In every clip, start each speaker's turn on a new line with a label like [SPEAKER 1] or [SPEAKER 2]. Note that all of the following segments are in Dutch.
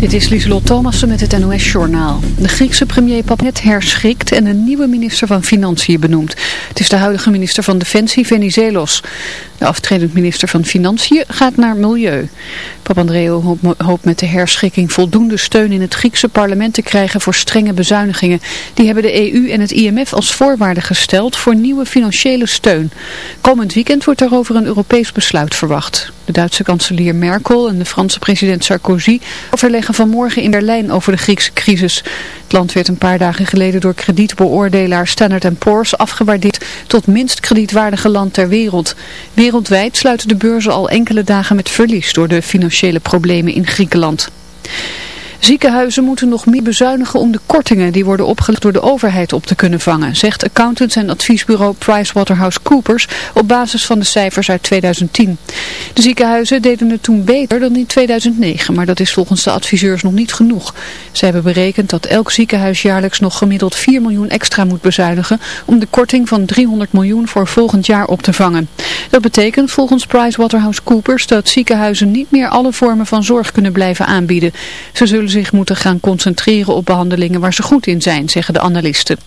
[SPEAKER 1] Dit is Lieselot Thomassen met het NOS-journaal. De Griekse premier Papnet herschikt en een nieuwe minister van Financiën benoemt. Het is de huidige minister van Defensie Venizelos. De aftredend minister van Financiën gaat naar Milieu. Papandreou hoopt met de herschikking voldoende steun in het Griekse parlement te krijgen voor strenge bezuinigingen. Die hebben de EU en het IMF als voorwaarde gesteld voor nieuwe financiële steun. Komend weekend wordt daarover een Europees besluit verwacht. De Duitse kanselier Merkel en de Franse president Sarkozy overleggen vanmorgen in Berlijn over de Griekse crisis. Het land werd een paar dagen geleden door kredietbeoordelaar Standard Poor's afgewaardeerd tot minst kredietwaardige land ter wereld. Wereldwijd sluiten de beurzen al enkele dagen met verlies door de financiële problemen in Griekenland. Ziekenhuizen moeten nog meer bezuinigen om de kortingen die worden opgelegd door de overheid op te kunnen vangen, zegt accountants en adviesbureau PricewaterhouseCoopers op basis van de cijfers uit 2010. De ziekenhuizen deden het toen beter dan in 2009, maar dat is volgens de adviseurs nog niet genoeg. Ze hebben berekend dat elk ziekenhuis jaarlijks nog gemiddeld 4 miljoen extra moet bezuinigen om de korting van 300 miljoen voor volgend jaar op te vangen. Dat betekent volgens PricewaterhouseCoopers dat ziekenhuizen niet meer alle vormen van zorg kunnen blijven aanbieden. Ze zullen zich moeten gaan concentreren op behandelingen waar ze goed in zijn, zeggen de analisten.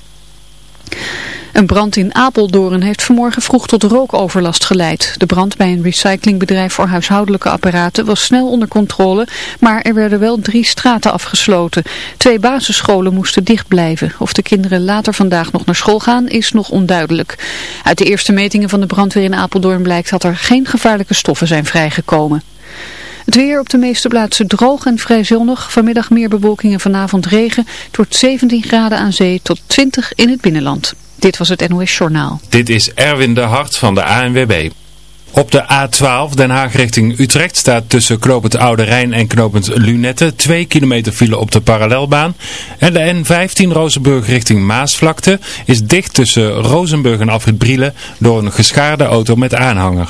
[SPEAKER 1] Een brand in Apeldoorn heeft vanmorgen vroeg tot rookoverlast geleid. De brand bij een recyclingbedrijf voor huishoudelijke apparaten was snel onder controle, maar er werden wel drie straten afgesloten. Twee basisscholen moesten dicht blijven. Of de kinderen later vandaag nog naar school gaan is nog onduidelijk. Uit de eerste metingen van de brandweer in Apeldoorn blijkt dat er geen gevaarlijke stoffen zijn vrijgekomen. Het weer op de meeste plaatsen droog en vrij zonnig. Vanmiddag meer bewolking en vanavond regen. tot 17 graden aan zee tot 20 in het binnenland. Dit was het NOS Journaal.
[SPEAKER 2] Dit is Erwin de Hart van de ANWB. Op de A12 Den Haag richting Utrecht staat tussen knooppunt Oude Rijn en knooppunt Lunette 2 kilometer file op de parallelbaan. En de N15 Rozenburg richting Maasvlakte is dicht tussen Rozenburg en Afrit Brielen door een geschaarde auto met aanhanger.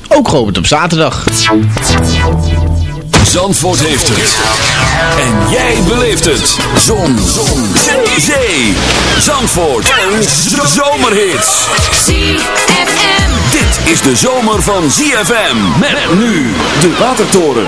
[SPEAKER 3] ook geopend op zaterdag.
[SPEAKER 4] Zandvoort heeft het. En jij beleeft het. Zon. Zon. Zee. Zandvoort. Een zomerhit.
[SPEAKER 5] ZFM.
[SPEAKER 4] Dit is de zomer van ZFM. Met nu de Watertoren.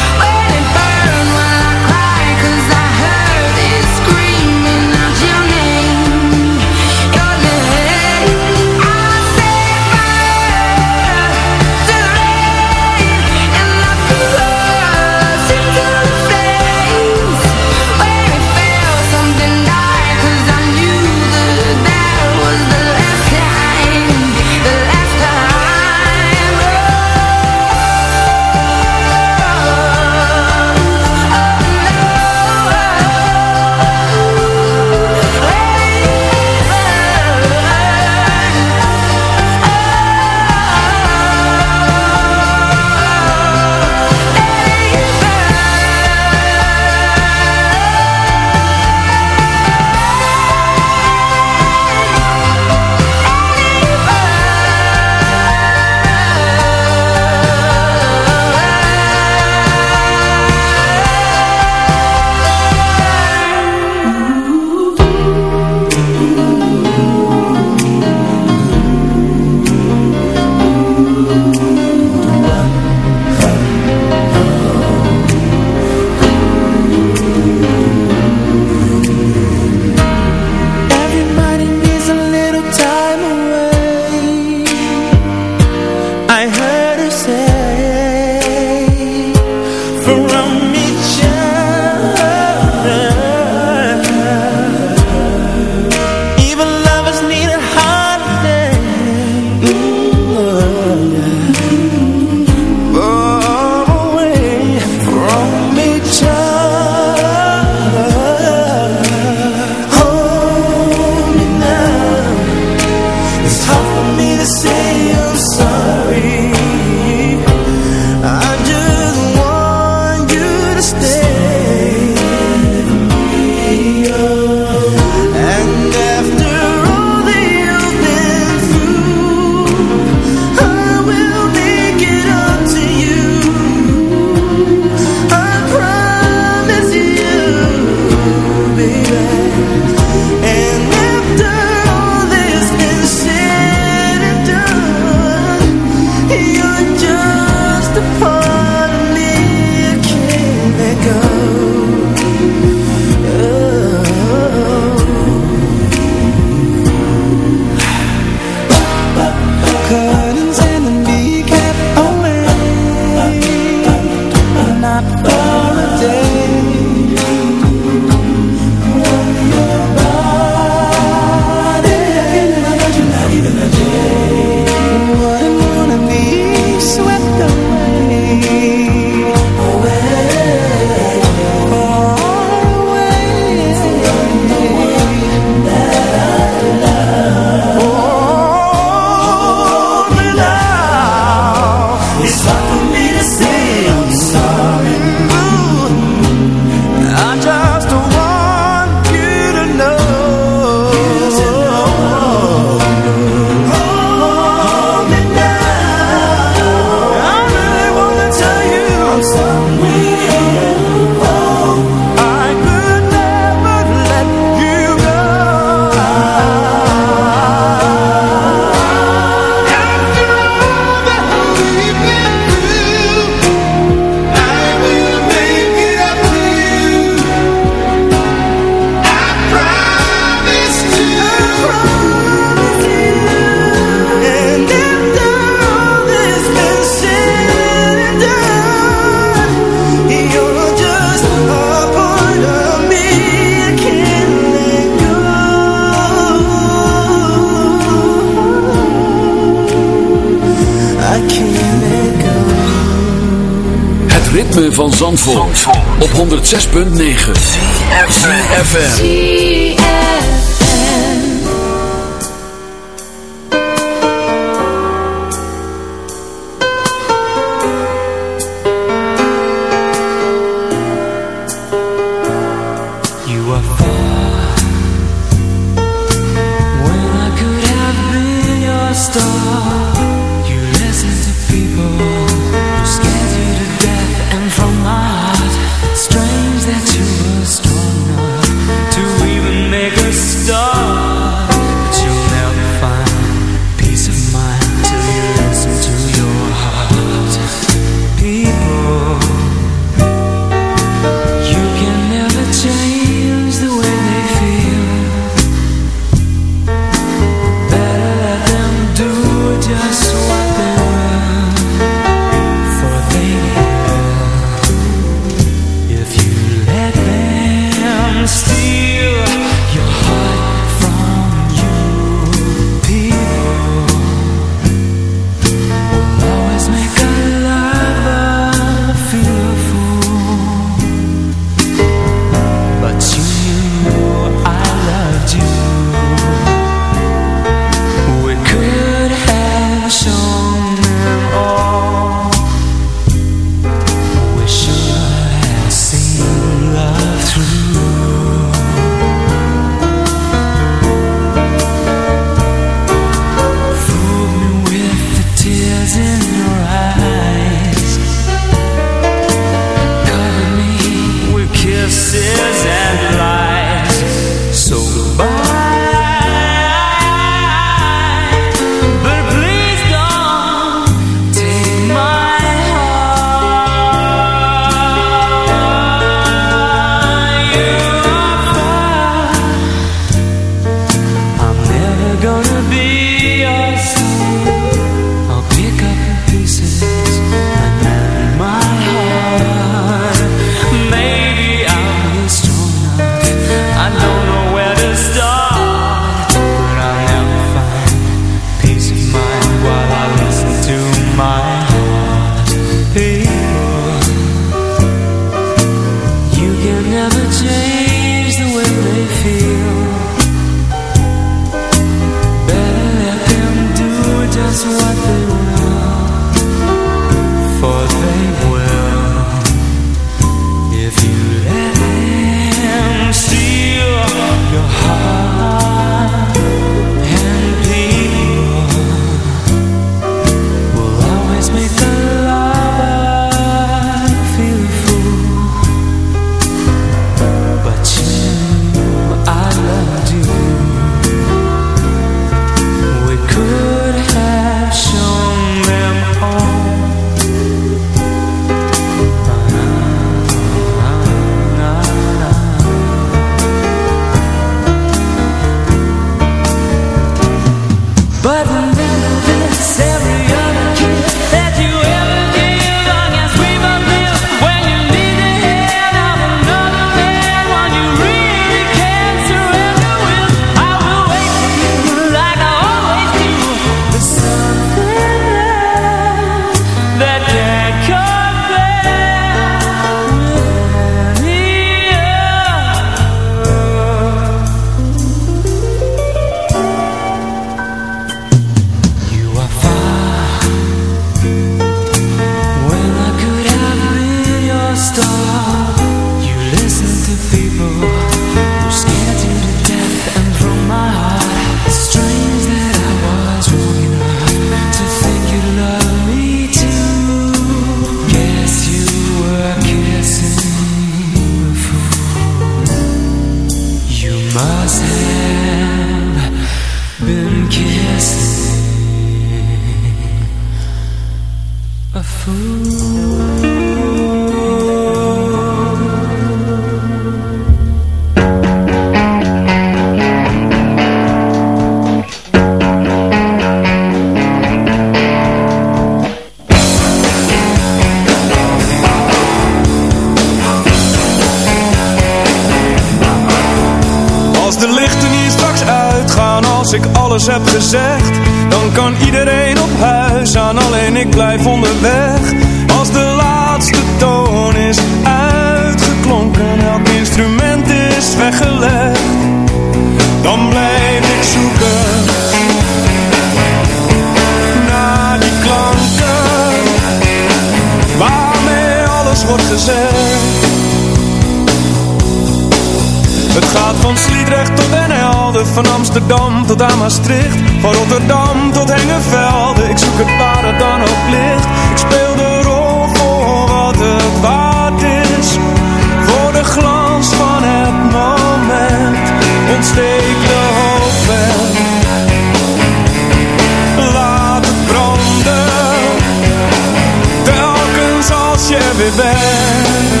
[SPEAKER 4] time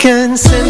[SPEAKER 6] can send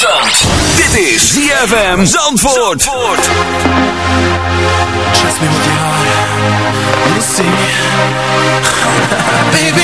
[SPEAKER 6] uit Dit is ZFM
[SPEAKER 4] Zandvoort. Zandvoort.
[SPEAKER 7] Trust me see.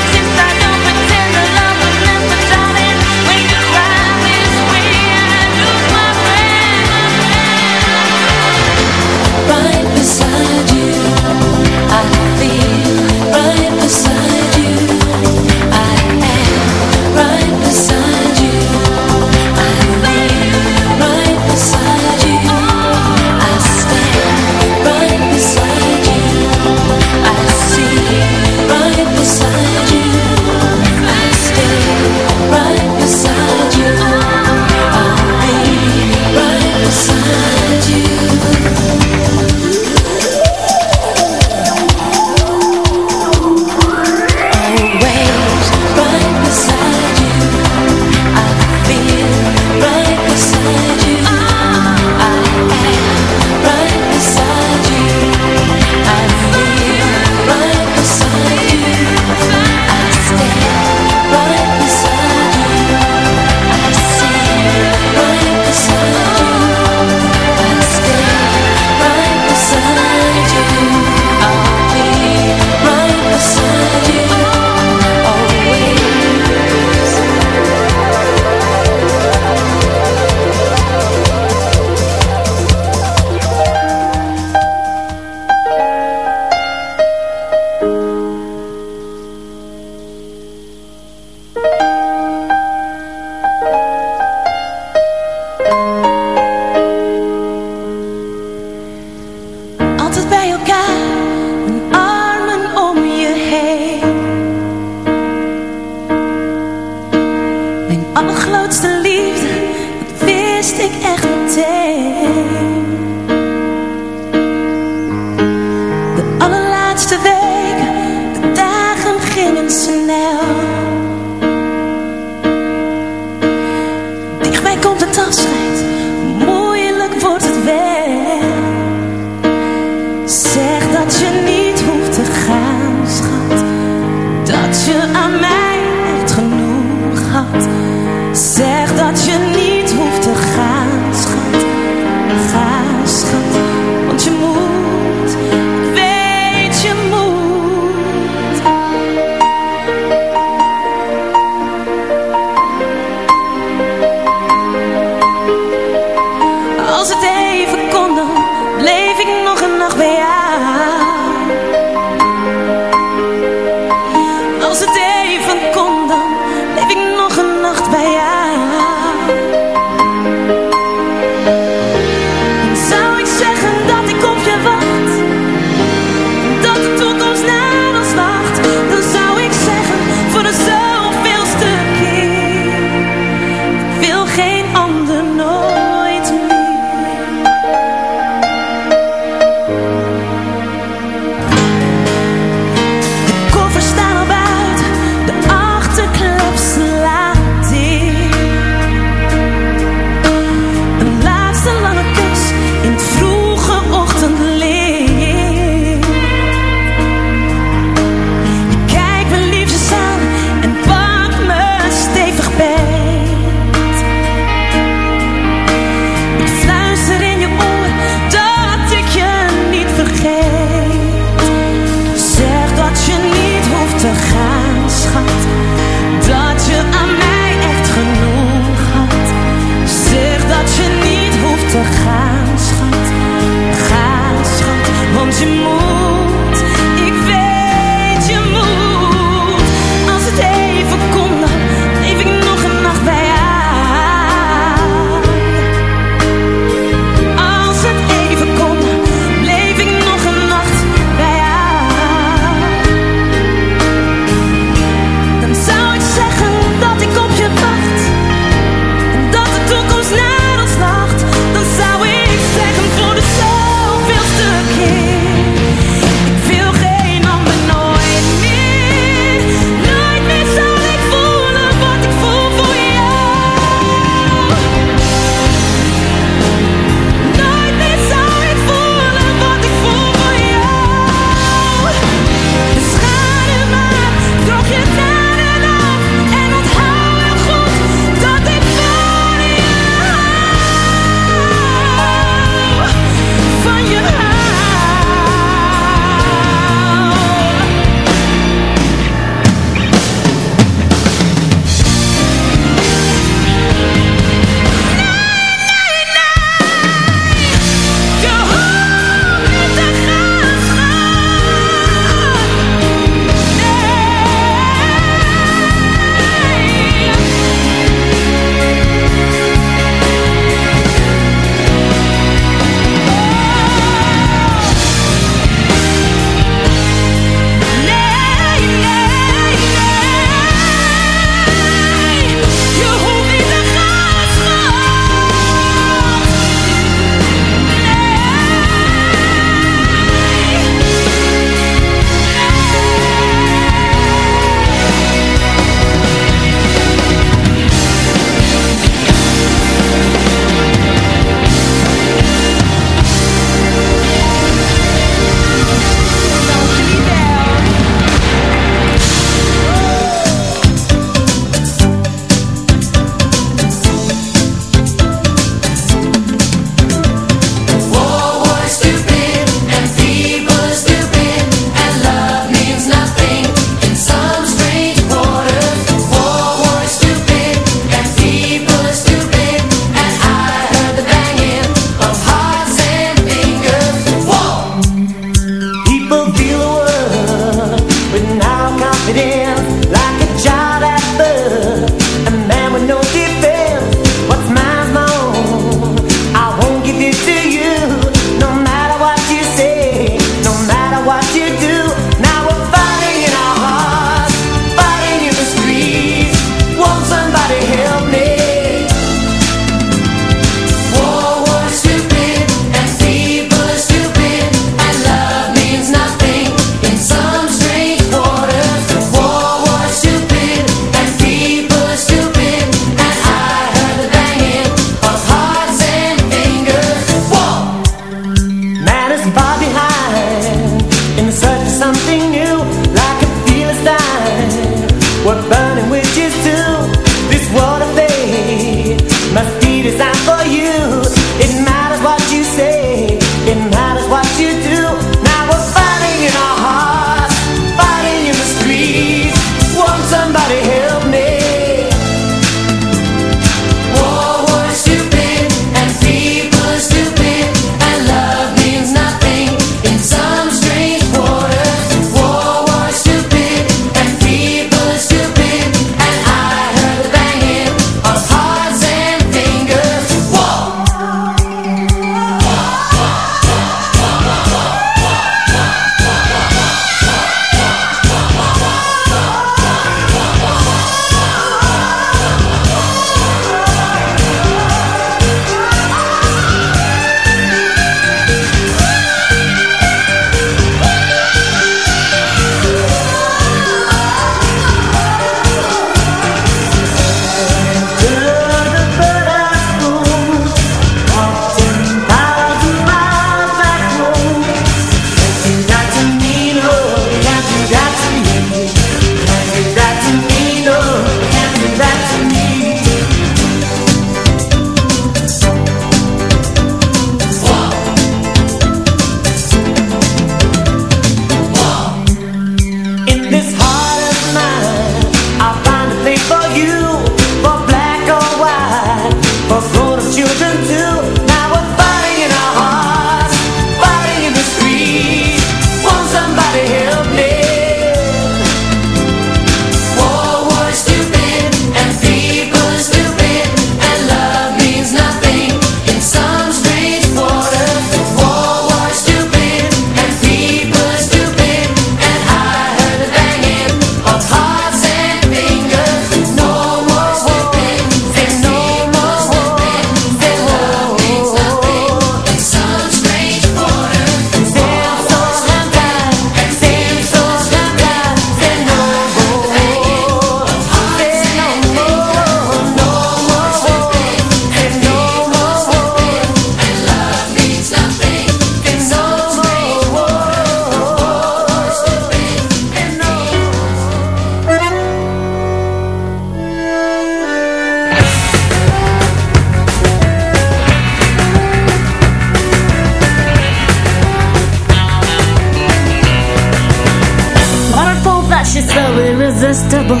[SPEAKER 7] so
[SPEAKER 8] irresistible.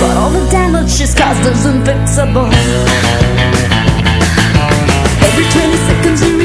[SPEAKER 8] But all the damage she's caused is unfixable Every 20 seconds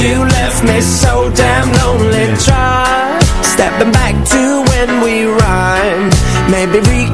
[SPEAKER 8] You
[SPEAKER 5] left me so damn lonely. Try stepping back to when we rhymed. Maybe we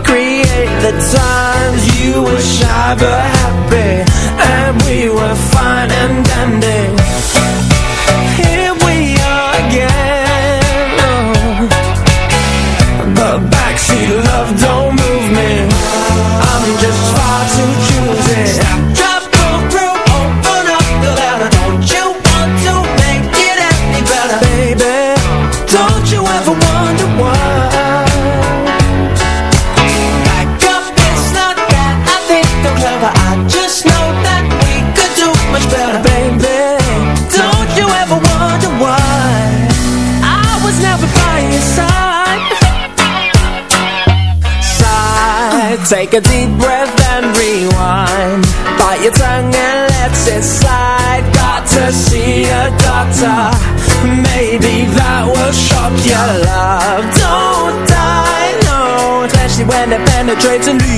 [SPEAKER 5] Trades and leave.